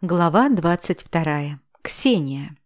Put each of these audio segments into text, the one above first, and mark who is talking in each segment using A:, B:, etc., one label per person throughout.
A: Глава 22. Ксения.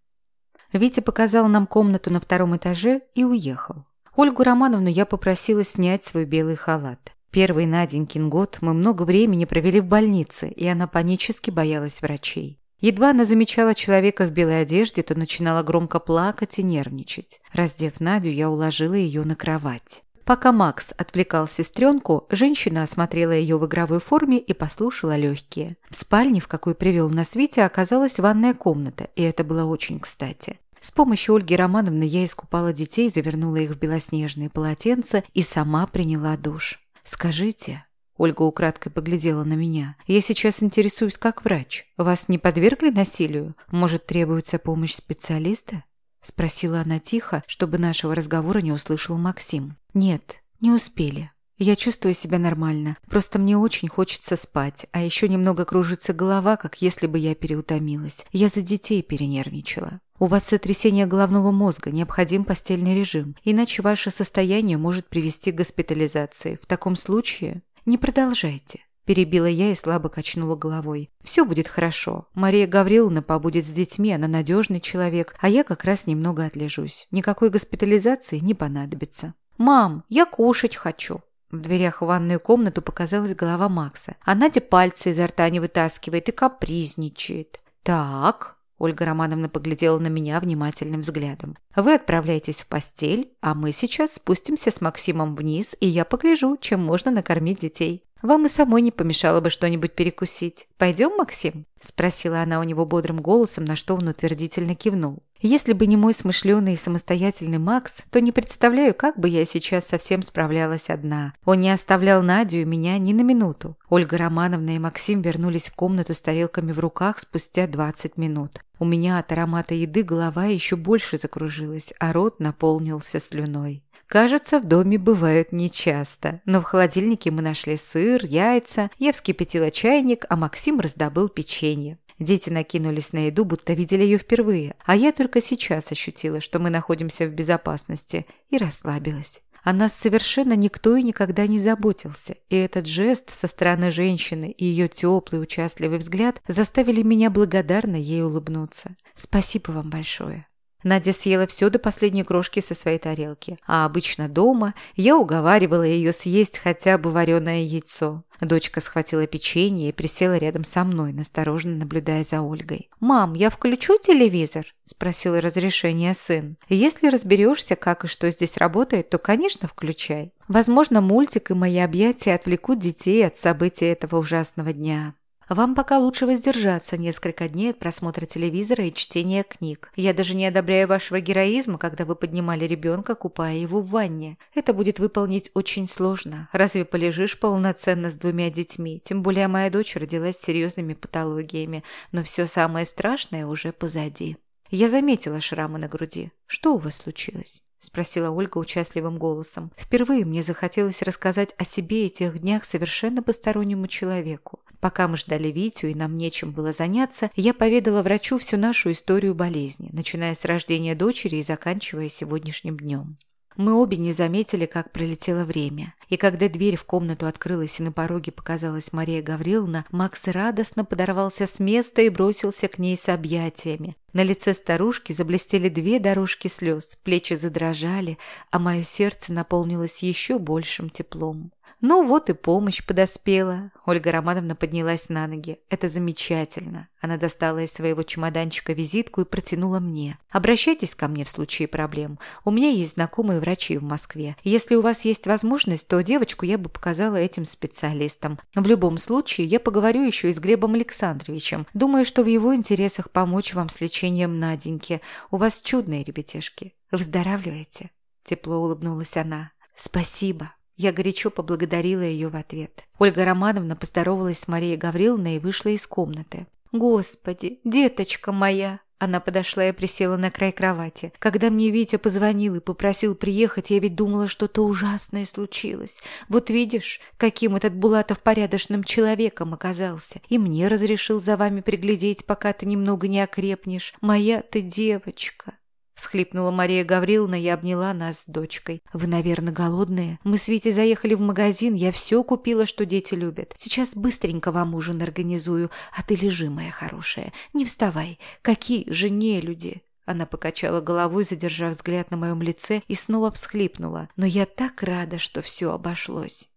A: Витя показал нам комнату на втором этаже и уехал. Ольгу Романовну я попросила снять свой белый халат. Первый Наденькин год мы много времени провели в больнице, и она панически боялась врачей. Едва она замечала человека в белой одежде, то начинала громко плакать и нервничать. Раздев Надю, я уложила ее на кровать. Пока Макс отвлекал сестренку, женщина осмотрела ее в игровой форме и послушала легкие. В спальне, в какую привел нас Витя, оказалась ванная комната, и это было очень кстати. С помощью Ольги Романовны я искупала детей, завернула их в белоснежные полотенца и сама приняла душ. «Скажите...» Ольга украдкой поглядела на меня. «Я сейчас интересуюсь как врач. Вас не подвергли насилию? Может, требуется помощь специалиста?» Спросила она тихо, чтобы нашего разговора не услышал Максим. «Нет, не успели. Я чувствую себя нормально. Просто мне очень хочется спать, а еще немного кружится голова, как если бы я переутомилась. Я за детей перенервничала. У вас сотрясение головного мозга, необходим постельный режим, иначе ваше состояние может привести к госпитализации. В таком случае не продолжайте. Перебила я и слабо качнула головой. «Все будет хорошо. Мария Гавриловна побудет с детьми, она надежный человек, а я как раз немного отлежусь. Никакой госпитализации не понадобится». «Мам, я кушать хочу». В дверях в ванную комнату показалась голова Макса. А Надя пальцы изо рта не вытаскивает и капризничает. «Так», Ольга Романовна поглядела на меня внимательным взглядом. «Вы отправляетесь в постель, а мы сейчас спустимся с Максимом вниз, и я погляжу, чем можно накормить детей». Вам и самой не помешало бы что-нибудь перекусить. Пойдем, Максим?» – спросила она у него бодрым голосом, на что он утвердительно кивнул. «Если бы не мой смышленый и самостоятельный Макс, то не представляю, как бы я сейчас совсем справлялась одна. Он не оставлял Надю и меня ни на минуту. Ольга Романовна и Максим вернулись в комнату с тарелками в руках спустя 20 минут. У меня от аромата еды голова еще больше закружилась, а рот наполнился слюной. Кажется, в доме бывают нечасто, но в холодильнике мы нашли сыр, яйца, я вскипятила чайник, а Максим раздобыл печенье. Дети накинулись на еду, будто видели ее впервые, а я только сейчас ощутила, что мы находимся в безопасности, и расслабилась. О нас совершенно никто и никогда не заботился, и этот жест со стороны женщины и ее теплый участливый взгляд заставили меня благодарно ей улыбнуться. Спасибо вам большое. Надя съела все до последней крошки со своей тарелки, а обычно дома я уговаривала ее съесть хотя бы вареное яйцо. Дочка схватила печенье и присела рядом со мной, настороженно наблюдая за Ольгой. «Мам, я включу телевизор?» – спросила разрешение сын. «Если разберешься, как и что здесь работает, то, конечно, включай. Возможно, мультик и мои объятия отвлекут детей от событий этого ужасного дня». Вам пока лучше воздержаться несколько дней от просмотра телевизора и чтения книг. Я даже не одобряю вашего героизма, когда вы поднимали ребенка, купая его в ванне. Это будет выполнить очень сложно. Разве полежишь полноценно с двумя детьми? Тем более моя дочь родилась с серьезными патологиями, но все самое страшное уже позади. Я заметила шрамы на груди. Что у вас случилось? – спросила Ольга участливым голосом. Впервые мне захотелось рассказать о себе и тех днях совершенно постороннему человеку. Пока мы ждали Витю и нам нечем было заняться, я поведала врачу всю нашу историю болезни, начиная с рождения дочери и заканчивая сегодняшним днем. Мы обе не заметили, как пролетело время. И когда дверь в комнату открылась и на пороге показалась Мария Гавриловна, Макс радостно подорвался с места и бросился к ней с объятиями. На лице старушки заблестели две дорожки слез, плечи задрожали, а мое сердце наполнилось еще большим теплом. Ну вот и помощь подоспела. Ольга Романовна поднялась на ноги. Это замечательно. Она достала из своего чемоданчика визитку и протянула мне. Обращайтесь ко мне в случае проблем. У меня есть знакомые врачи в Москве. Если у вас есть возможность, то девочку я бы показала этим специалистам. В любом случае, я поговорю еще и с Глебом Александровичем. Думаю, что в его интересах помочь вам с лечением Наденьки. У вас чудные ребятишки. Выздоравливаете? Тепло улыбнулась она. Спасибо. Я горячо поблагодарила ее в ответ. Ольга Романовна поздоровалась с Марией Гавриловной и вышла из комнаты. «Господи, деточка моя!» Она подошла и присела на край кровати. Когда мне Витя позвонил и попросил приехать, я ведь думала, что-то ужасное случилось. Вот видишь, каким этот Булатов порядочным человеком оказался. И мне разрешил за вами приглядеть, пока ты немного не окрепнешь. Моя ты девочка. Всхлипнула Мария Гавриловна и обняла нас с дочкой. «Вы, наверное, голодные? Мы с Витей заехали в магазин, я все купила, что дети любят. Сейчас быстренько вам ужин организую, а ты лежи, моя хорошая, не вставай. Какие же не люди!» Она покачала головой, задержав взгляд на моем лице, и снова всхлипнула. «Но я так рада, что все обошлось».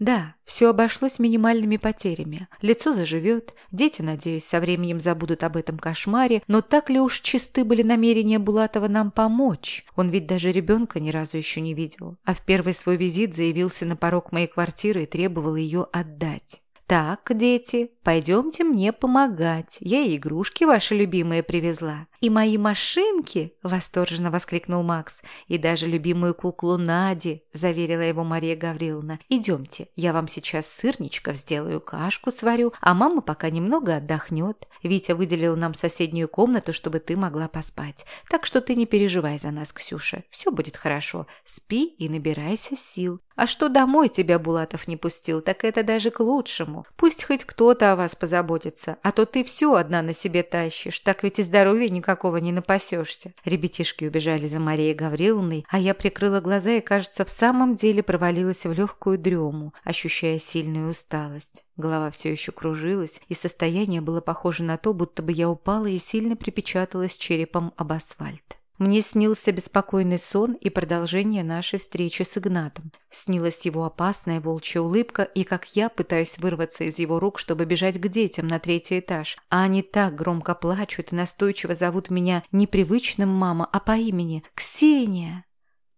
A: Да, все обошлось минимальными потерями. Лицо заживет, дети, надеюсь, со временем забудут об этом кошмаре, но так ли уж чисты были намерения Булатова нам помочь? Он ведь даже ребенка ни разу еще не видел, а в первый свой визит заявился на порог моей квартиры и требовал ее отдать. «Так, дети, пойдемте мне помогать. Я и игрушки ваши любимые привезла. И мои машинки!» – восторженно воскликнул Макс. «И даже любимую куклу Нади!» – заверила его Мария Гавриловна. «Идемте, я вам сейчас сырничков сделаю, кашку сварю, а мама пока немного отдохнет. Витя выделил нам соседнюю комнату, чтобы ты могла поспать. Так что ты не переживай за нас, Ксюша. Все будет хорошо. Спи и набирайся сил. А что домой тебя Булатов не пустил, так это даже к лучшему. Пусть хоть кто-то о вас позаботится, а то ты все одна на себе тащишь, так ведь и здоровья никакого не напасешься». Ребятишки убежали за Марией Гавриловной, а я прикрыла глаза и, кажется, в самом деле провалилась в легкую дрему, ощущая сильную усталость. Голова все еще кружилась, и состояние было похоже на то, будто бы я упала и сильно припечаталась черепом об асфальт. Мне снился беспокойный сон и продолжение нашей встречи с Игнатом. Снилась его опасная волчья улыбка и как я пытаюсь вырваться из его рук, чтобы бежать к детям на третий этаж. А они так громко плачут и настойчиво зовут меня непривычным мама, а по имени Ксения.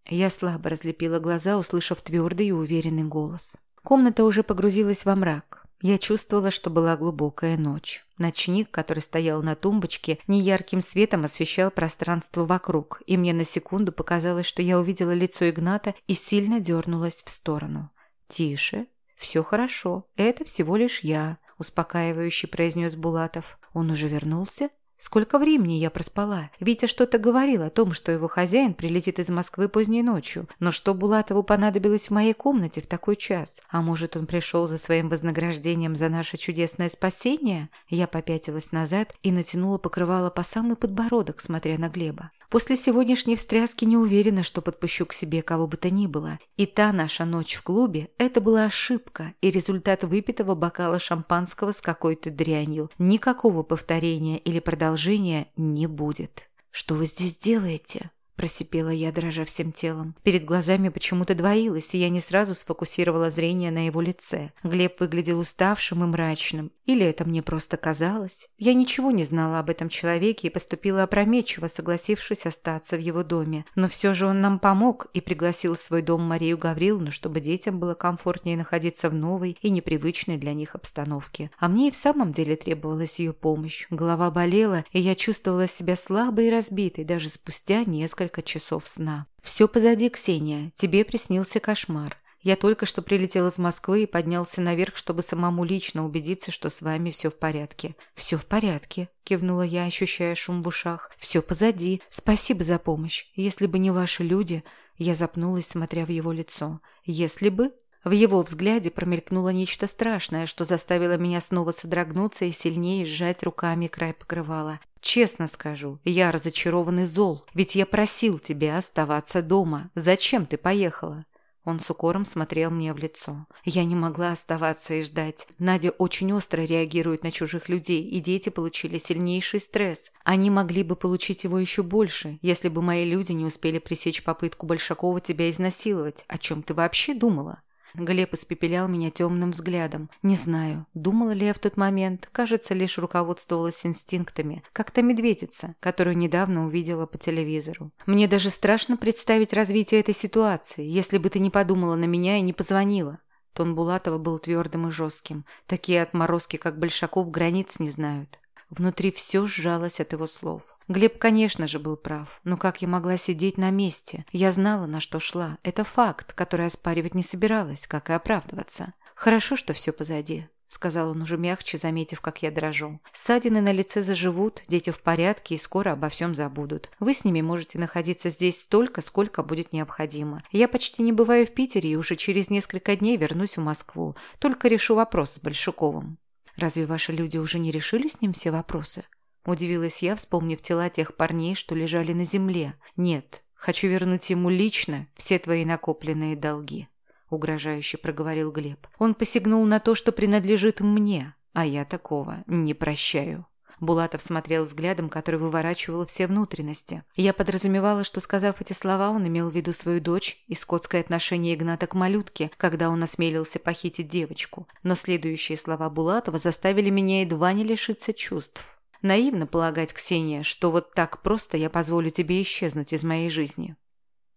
A: Я слабо разлепила глаза, услышав твердый и уверенный голос. Комната уже погрузилась во мрак. Я чувствовала, что была глубокая ночь. Ночник, который стоял на тумбочке, неярким светом освещал пространство вокруг, и мне на секунду показалось, что я увидела лицо Игната и сильно дернулась в сторону. «Тише, все хорошо, это всего лишь я», – успокаивающе произнес Булатов. «Он уже вернулся?» Сколько времени я проспала? Витя что-то говорил о том, что его хозяин прилетит из Москвы поздней ночью. Но что Булатову понадобилось в моей комнате в такой час? А может, он пришел за своим вознаграждением за наше чудесное спасение? Я попятилась назад и натянула покрывало по самый подбородок, смотря на Глеба. После сегодняшней встряски не уверена, что подпущу к себе кого бы то ни было. И та наша ночь в клубе – это была ошибка и результат выпитого бокала шампанского с какой-то дрянью. Никакого повторения или продолжения не будет. «Что вы здесь делаете?» Просипела я, дрожа всем телом. Перед глазами почему-то двоилось, и я не сразу сфокусировала зрение на его лице. Глеб выглядел уставшим и мрачным. Или это мне просто казалось? Я ничего не знала об этом человеке и поступила опрометчиво, согласившись остаться в его доме. Но все же он нам помог и пригласил в свой дом Марию Гавриловну, чтобы детям было комфортнее находиться в новой и непривычной для них обстановке. А мне и в самом деле требовалась ее помощь. Голова болела, и я чувствовала себя слабой и разбитой даже спустя несколько несколько часов сна. «Все позади, Ксения. Тебе приснился кошмар. Я только что прилетел из Москвы и поднялся наверх, чтобы самому лично убедиться, что с вами все в порядке». «Все в порядке», – кивнула я, ощущая шум в ушах. «Все позади. Спасибо за помощь. Если бы не ваши люди...» Я запнулась, смотря в его лицо. «Если бы...» В его взгляде промелькнуло нечто страшное, что заставило меня снова содрогнуться и сильнее сжать руками край покрывала. Честно скажу, я разочарованный зол, ведь я просил тебя оставаться дома. Зачем ты поехала? Он с укором смотрел мне в лицо. Я не могла оставаться и ждать. Надя очень остро реагирует на чужих людей, и дети получили сильнейший стресс. Они могли бы получить его еще больше, если бы мои люди не успели пресечь попытку Большакова тебя изнасиловать. О чем ты вообще думала? Глеб испепелял меня темным взглядом. Не знаю, думала ли я в тот момент, кажется, лишь руководствовалась инстинктами, как та медведица, которую недавно увидела по телевизору. Мне даже страшно представить развитие этой ситуации, если бы ты не подумала на меня и не позвонила. Тон Булатова был твердым и жестким. Такие отморозки, как Большаков, границ не знают. Внутри все сжалось от его слов. Глеб, конечно же, был прав. Но как я могла сидеть на месте? Я знала, на что шла. Это факт, который оспаривать не собиралась, как и оправдываться. Хорошо, что все позади. — сказал он уже мягче, заметив, как я дрожу. «Ссадины на лице заживут, дети в порядке и скоро обо всем забудут. Вы с ними можете находиться здесь столько, сколько будет необходимо. Я почти не бываю в Питере и уже через несколько дней вернусь в Москву. Только решу вопрос с Большаковым». Разве ваши люди уже не решили с ним все вопросы? Удивилась я, вспомнив тела тех парней, что лежали на земле. Нет, хочу вернуть ему лично все твои накопленные долги. Угрожающе проговорил Глеб. Он посягнул на то, что принадлежит мне, а я такого не прощаю. Булатов смотрел взглядом, который выворачивал все внутренности. Я подразумевала, что, сказав эти слова, он имел в виду свою дочь и скотское отношение Игната к малютке, когда он осмелился похитить девочку. Но следующие слова Булатова заставили меня едва не лишиться чувств. Наивно полагать, Ксения, что вот так просто я позволю тебе исчезнуть из моей жизни.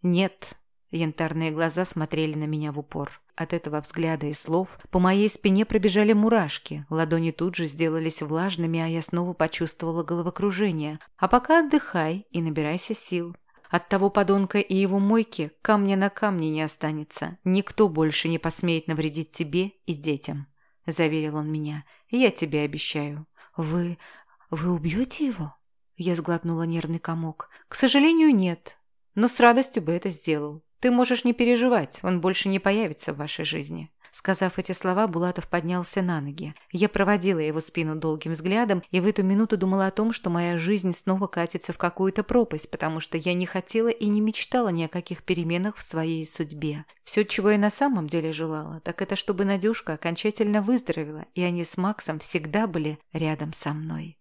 A: Нет. Янтарные глаза смотрели на меня в упор. От этого взгляда и слов по моей спине пробежали мурашки, ладони тут же сделались влажными, а я снова почувствовала головокружение. А пока отдыхай и набирайся сил. От того подонка и его мойки камня на камне не останется. Никто больше не посмеет навредить тебе и детям», – заверил он меня. «Я тебе обещаю». «Вы... вы убьете его?» Я сглотнула нервный комок. «К сожалению, нет. Но с радостью бы это сделал. Ты можешь не переживать, он больше не появится в вашей жизни». Сказав эти слова, Булатов поднялся на ноги. Я проводила его спину долгим взглядом и в эту минуту думала о том, что моя жизнь снова катится в какую-то пропасть, потому что я не хотела и не мечтала ни о каких переменах в своей судьбе. Все, чего я на самом деле желала, так это чтобы Надюшка окончательно выздоровела, и они с Максом всегда были рядом со мной.